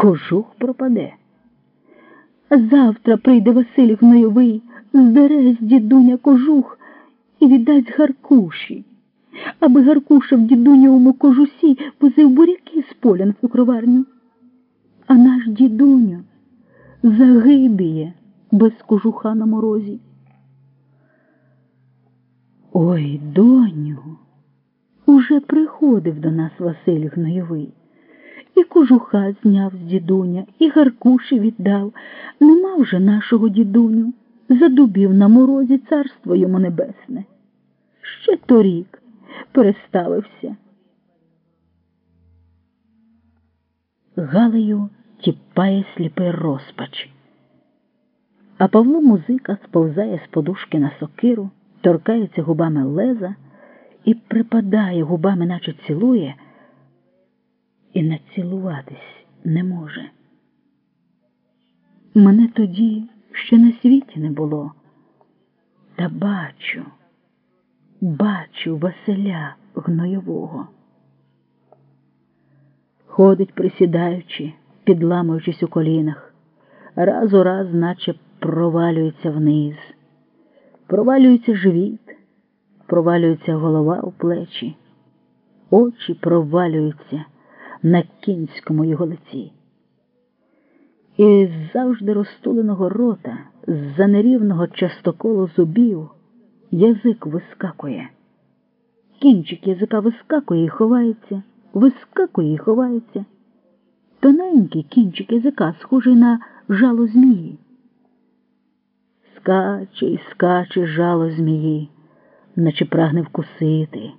Кожух пропаде. Завтра прийде Василь Гнойовий, здере з дідуня кожух і віддасть Гаркуші, аби Гаркуша в дідунявому кожусі возив буряки з поля на цукроварню. А наш дідуню загибіє без кожуха на морозі. Ой, доню, уже приходив до нас Василь Гнойовий. І кожуха зняв з дідуня, і Гаркуші віддав. Нема вже нашого дідуню. Задубів на морозі царство йому небесне. Ще торік переставився. Галею тіпає сліпий розпач. А Павло музика сповзає з подушки на сокиру, торкається губами леза і припадає губами, наче цілує, і націлуватись не може. Мене тоді ще на світі не було, та бачу, бачу Василя гнойового. Ходить, присідаючи, підламуючись у колінах, раз у раз, наче провалюється вниз, провалюється живіт, провалюється голова у плечі, очі провалюються на кінському його лиці. І з завжди розтуленого рота, з за нерівного частоколу зубів, язик вискакує. Кінчик язика вискакує і ховається, вискакує і ховається. Тоненький кінчик язика, схожий на жало змії. Скаче і скаче жало змії, наче прагне вкусити,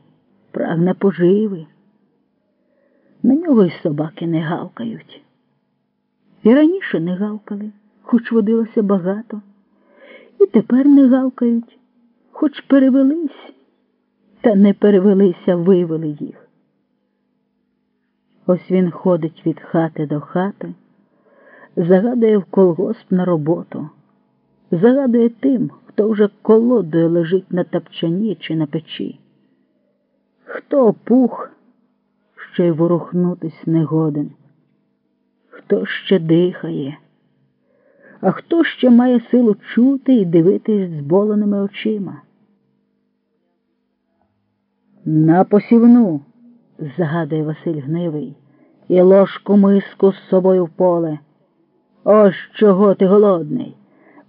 прагне поживи. На нього й собаки не гавкають. І раніше не гавкали, хоч водилося багато, і тепер не гавкають, хоч перевелись, та не перевелися, вивели їх. Ось він ходить від хати до хати, загадує в колгосп на роботу, загадує тим, хто вже колодою лежить на тапчані чи на печі. Хто опух, ще й ворухнутись не годен, хто ще дихає, а хто ще має силу чути і дивитись зболеними очима. На посівну, загадує Василь Гнивий, і ложку миску з собою в поле. Ось чого ти голодний,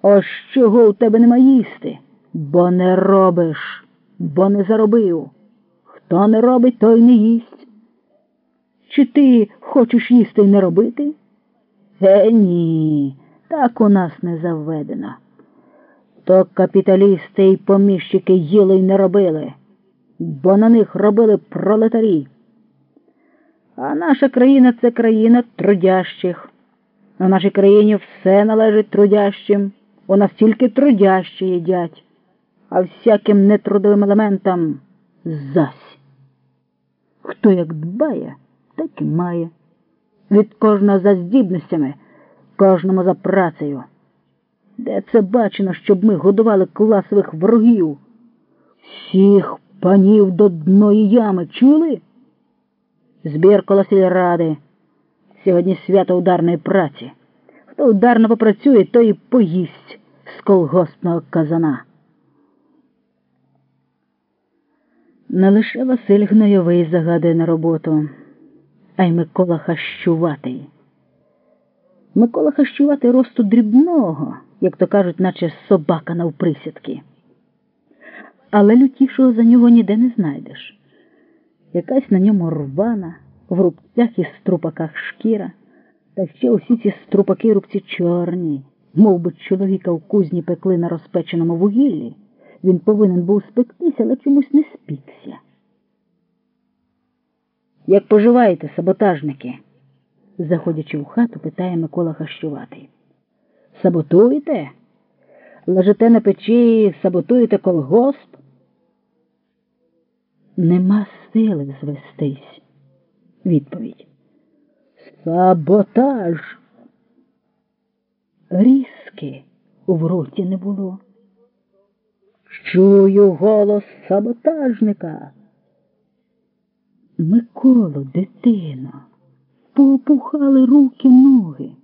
ось чого у тебе нема їсти, бо не робиш, бо не заробив. Хто не робить, той не їсть. Чи ти хочеш їсти й не робити? Е, ні, так у нас не заведено. То капіталісти і поміщики їли й не робили, бо на них робили пролетарі. А наша країна це країна трудящих. На нашій країні все належить трудящим. У нас тільки трудящі їдять, а всяким нетрудовим елементам зась. Хто як дбає, так і має. Від кожного за здібностями, кожному за працею. Де це бачено, щоб ми годували класових ворогів? Всіх панів до дної ями чули? Збір коло сільради. Сьогодні свято ударної праці. Хто ударно попрацює, той і поїсть з колгоспного казана. Не лише Василь Гнойовий загадує на роботу, а й Микола Хащуватий. Микола Хащуватий росту дрібного, як то кажуть, наче собака навприсідки. Але лютішого за нього ніде не знайдеш. Якась на ньому рвана, в рубцях і струпаках шкіра, та ще усі ці струпаки і рубці чорні, мов би чоловіка в кузні пекли на розпеченому вугіллі. Він повинен був спектися, але чомусь не спікся. Як поживаєте, саботажники? заходячи в хату, питає Микола Хащуватий. Саботуєте? Лежите на печі, саботуєте колгосп? Нема сили звестись. Відповідь. Саботаж. Різки в роті не було. Чую голос саботажника. Миколо, дитино, поопухали руки ноги.